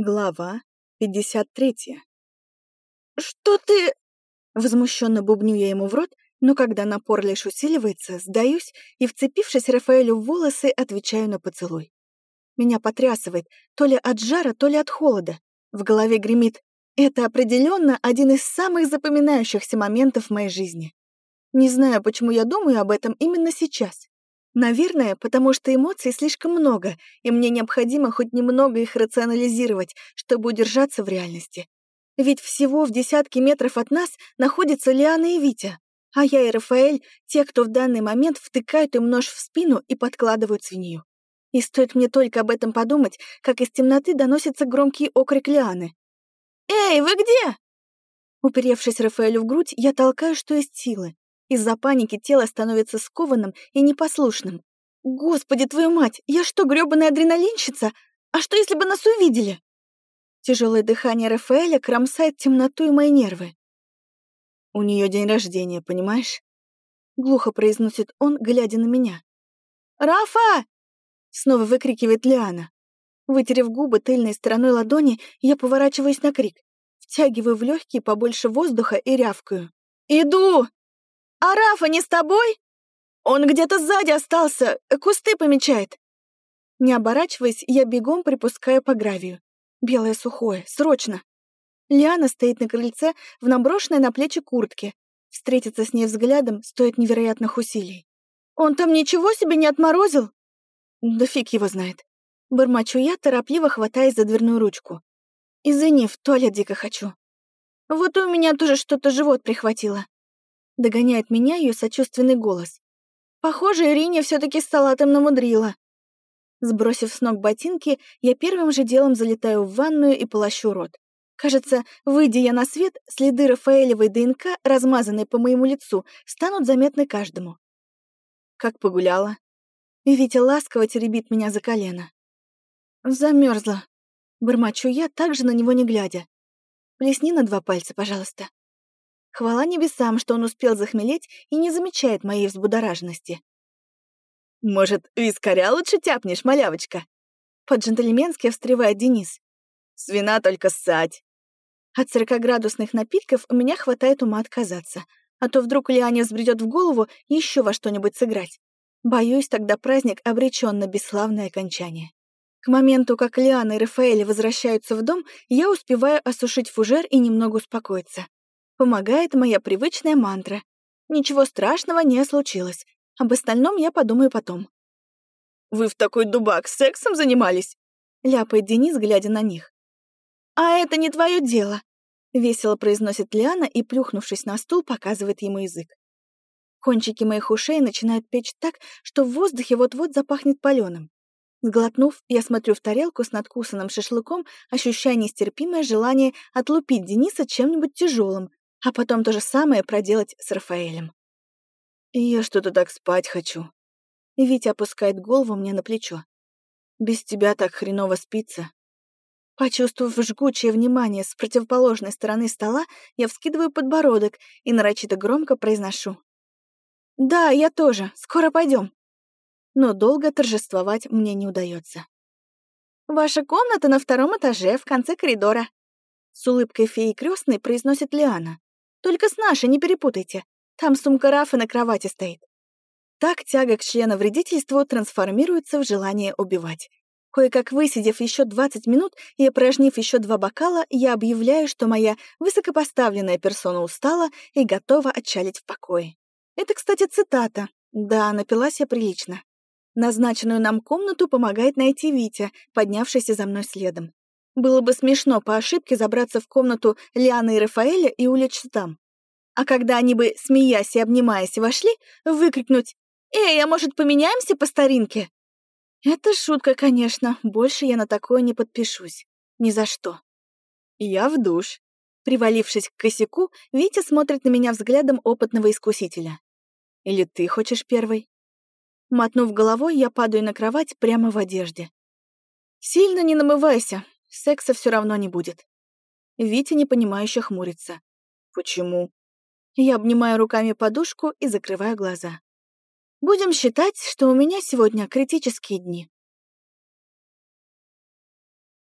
Глава 53. «Что ты...» Возмущенно бубню я ему в рот, но когда напор лишь усиливается, сдаюсь и, вцепившись Рафаэлю в волосы, отвечаю на поцелуй. Меня потрясывает то ли от жара, то ли от холода. В голове гремит «Это определенно один из самых запоминающихся моментов в моей жизни». Не знаю, почему я думаю об этом именно сейчас. Наверное, потому что эмоций слишком много, и мне необходимо хоть немного их рационализировать, чтобы удержаться в реальности. Ведь всего в десятки метров от нас находятся Лиана и Витя, а я и Рафаэль — те, кто в данный момент втыкают им нож в спину и подкладывают свинью. И стоит мне только об этом подумать, как из темноты доносится громкий окрик Лианы. «Эй, вы где?» Уперевшись Рафаэлю в грудь, я толкаю, что есть силы. Из-за паники тело становится скованным и непослушным. Господи, твою мать, я что, грёбаная адреналинщица? А что, если бы нас увидели? Тяжелое дыхание Рафаэля кромсает темноту и мои нервы. У нее день рождения, понимаешь? Глухо произносит он, глядя на меня. «Рафа!» Снова выкрикивает Лиана. Вытерев губы тыльной стороной ладони, я поворачиваюсь на крик. Втягиваю в легкие побольше воздуха и рявкаю. «Иду!» «А Рафа не с тобой? Он где-то сзади остался, кусты помечает». Не оборачиваясь, я бегом припускаю по гравию. Белое сухое, срочно. Лиана стоит на крыльце в наброшенной на плечи куртке. Встретиться с ней взглядом стоит невероятных усилий. «Он там ничего себе не отморозил?» «Да фиг его знает». Бормочу я, торопливо хватаясь за дверную ручку. «Извини, в туалет дико хочу». «Вот у меня тоже что-то живот прихватило». Догоняет меня ее сочувственный голос. Похоже, Ирине все таки с салатом намудрила. Сбросив с ног ботинки, я первым же делом залетаю в ванную и полощу рот. Кажется, выйдя я на свет, следы Рафаэлевой ДНК, размазанные по моему лицу, станут заметны каждому. Как погуляла? И Витя ласково теребит меня за колено. Замерзла. Бормочу я, также на него не глядя. Плесни на два пальца, пожалуйста. Хвала небесам, что он успел захмелеть и не замечает моей взбудораженности. «Может, вискаря лучше тяпнешь, малявочка?» По-джентльменски встревает Денис. «С вина только ссать». От сорокоградусных напитков у меня хватает ума отказаться, а то вдруг Лиане взбредет в голову еще во что-нибудь сыграть. Боюсь, тогда праздник обречен на бесславное окончание. К моменту, как Лиана и Рафаэль возвращаются в дом, я успеваю осушить фужер и немного успокоиться. Помогает моя привычная мантра. Ничего страшного не случилось. Об остальном я подумаю потом. «Вы в такой дубак сексом занимались?» — ляпает Денис, глядя на них. «А это не твое дело», — весело произносит Лиана и, плюхнувшись на стул, показывает ему язык. Кончики моих ушей начинают печь так, что в воздухе вот-вот запахнет палёным. Сглотнув, я смотрю в тарелку с надкусанным шашлыком, ощущая нестерпимое желание отлупить Дениса чем-нибудь тяжелым, а потом то же самое проделать с Рафаэлем. «Я что-то так спать хочу». Витя опускает голову мне на плечо. «Без тебя так хреново спится». Почувствовав жгучее внимание с противоположной стороны стола, я вскидываю подбородок и нарочито громко произношу. «Да, я тоже. Скоро пойдем. Но долго торжествовать мне не удается. «Ваша комната на втором этаже, в конце коридора», — с улыбкой феи крестной произносит Лиана. Только с нашей не перепутайте. Там сумка Рафа на кровати стоит. Так тяга к членовредительству трансформируется в желание убивать. Кое-как высидев еще 20 минут и опорожнив еще два бокала, я объявляю, что моя высокопоставленная персона устала и готова отчалить в покое. Это, кстати, цитата. Да, напилась я прилично. Назначенную нам комнату помогает найти Витя, поднявшийся за мной следом. Было бы смешно по ошибке забраться в комнату Лианы и Рафаэля и улечься там. А когда они бы, смеясь и обнимаясь, вошли, выкрикнуть «Эй, а может, поменяемся по старинке?» Это шутка, конечно, больше я на такое не подпишусь. Ни за что. Я в душ. Привалившись к косяку, Витя смотрит на меня взглядом опытного искусителя. Или ты хочешь первый? Мотнув головой, я падаю на кровать прямо в одежде. Сильно не намывайся, секса все равно не будет. Витя непонимающе хмурится. Почему? Я обнимаю руками подушку и закрываю глаза. Будем считать, что у меня сегодня критические дни.